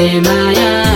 माया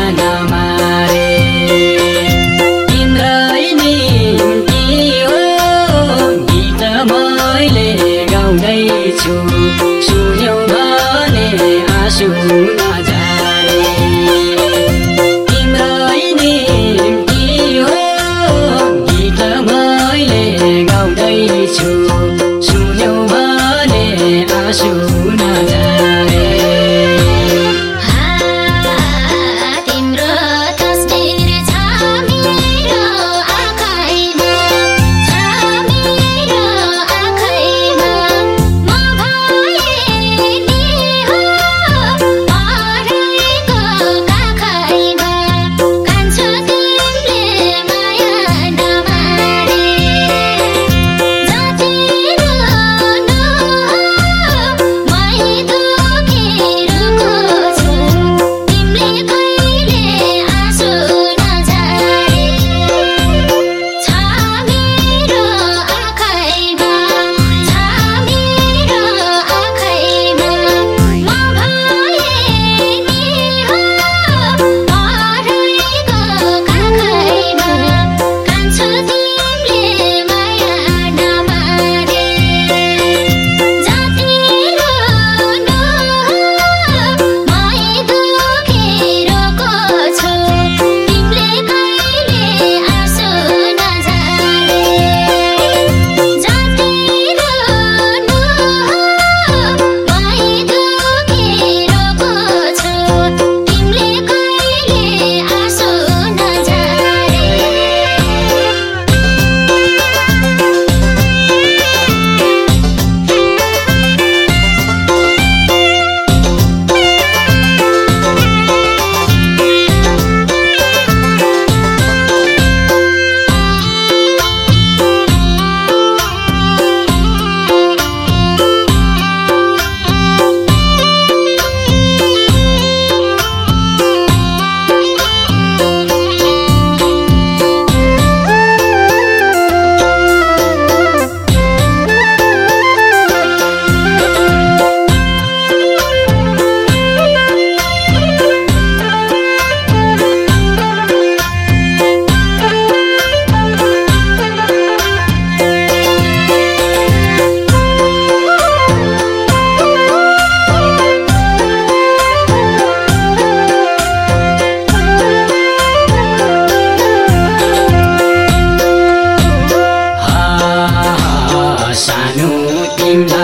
dreams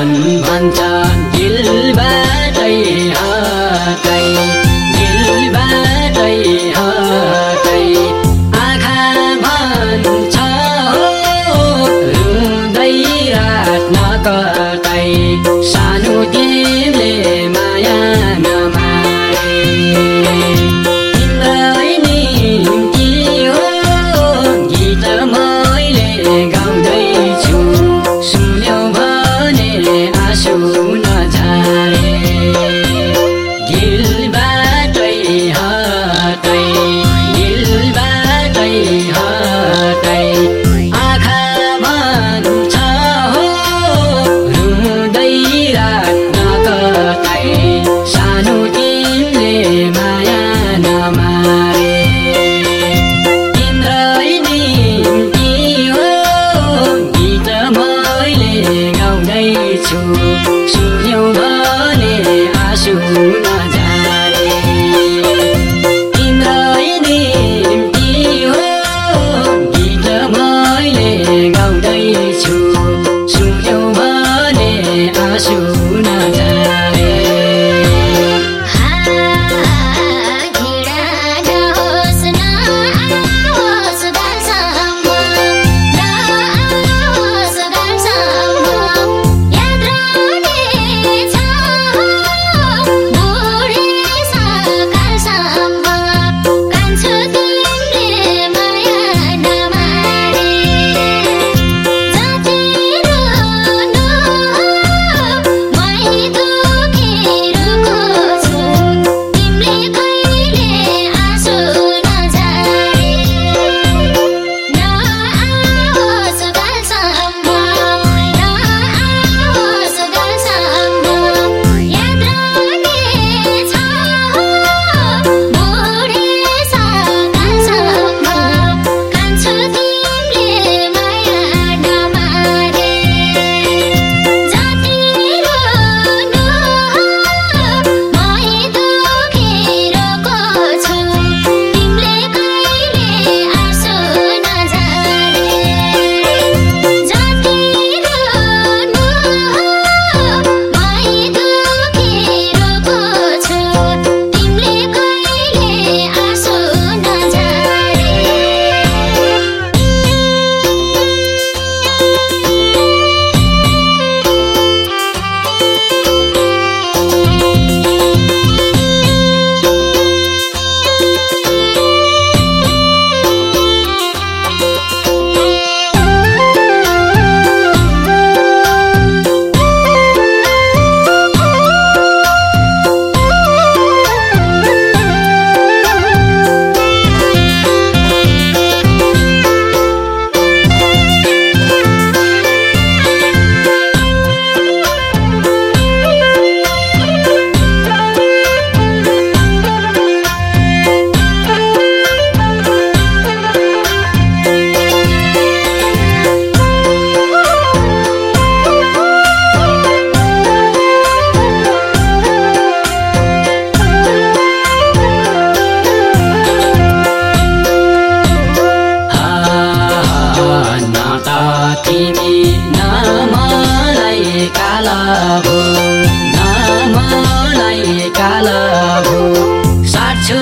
भन्छ काला हो नामलाई काला हो साँच्छु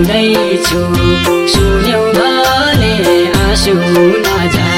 सुन्दैछु सुन्यौ भने आँसु नजा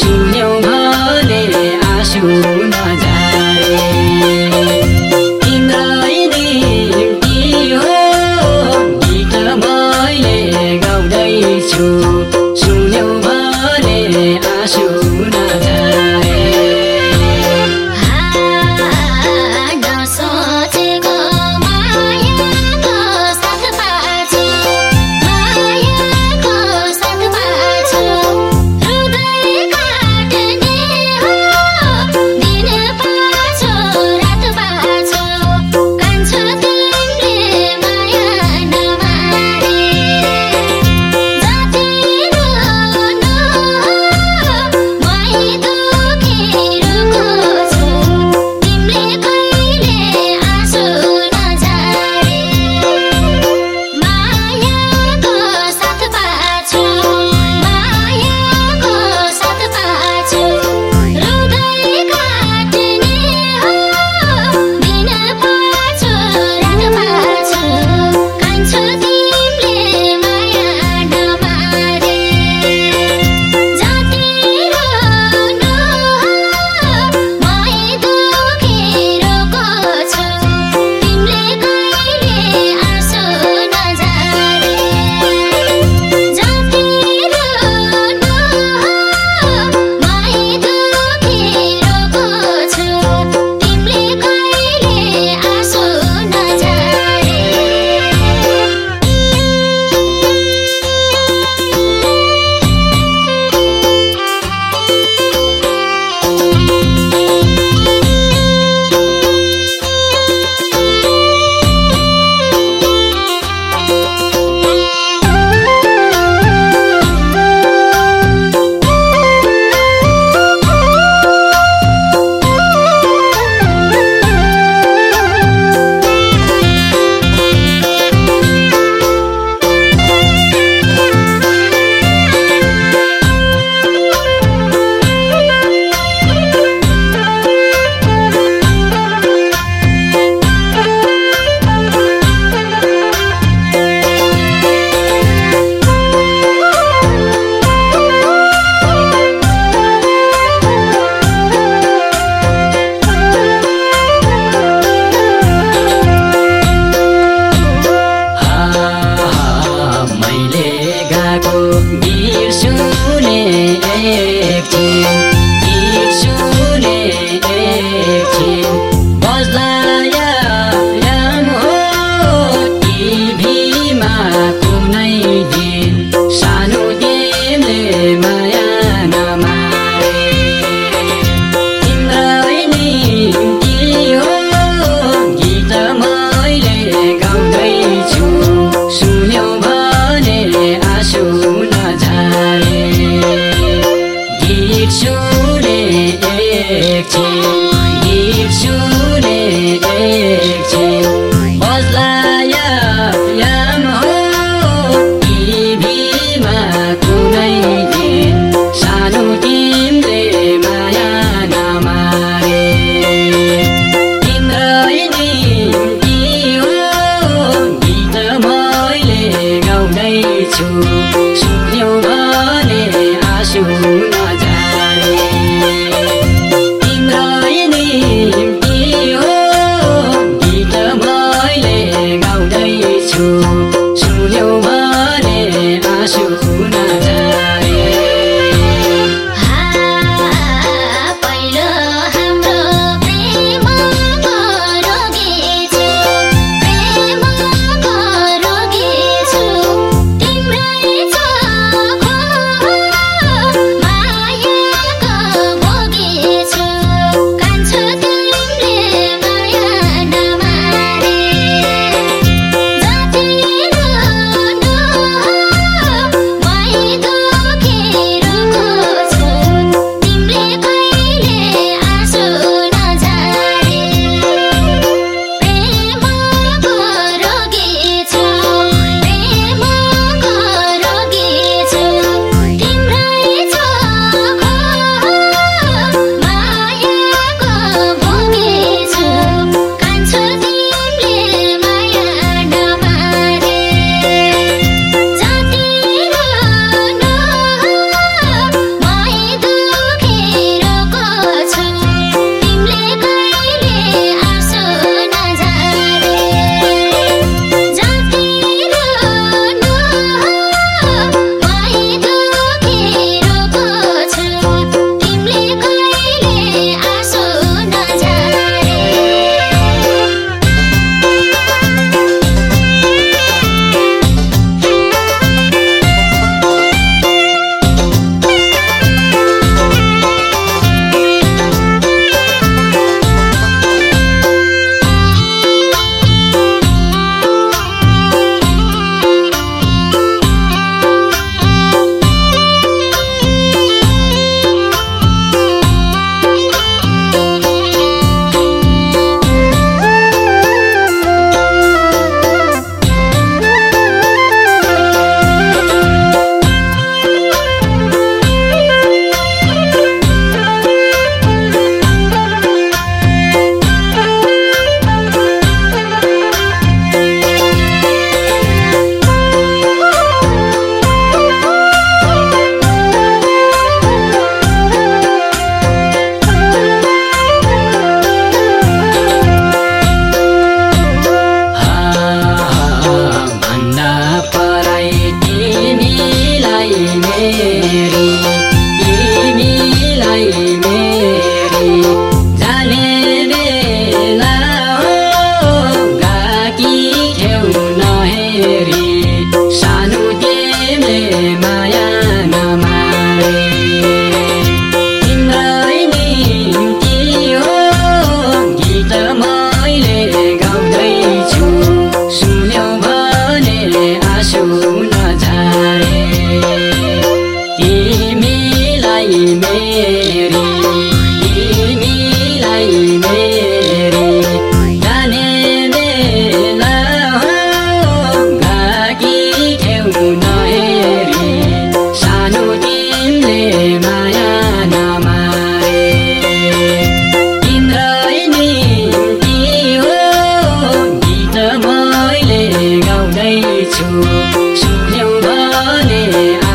शुन्यो भले आशु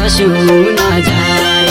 आँसु नझारे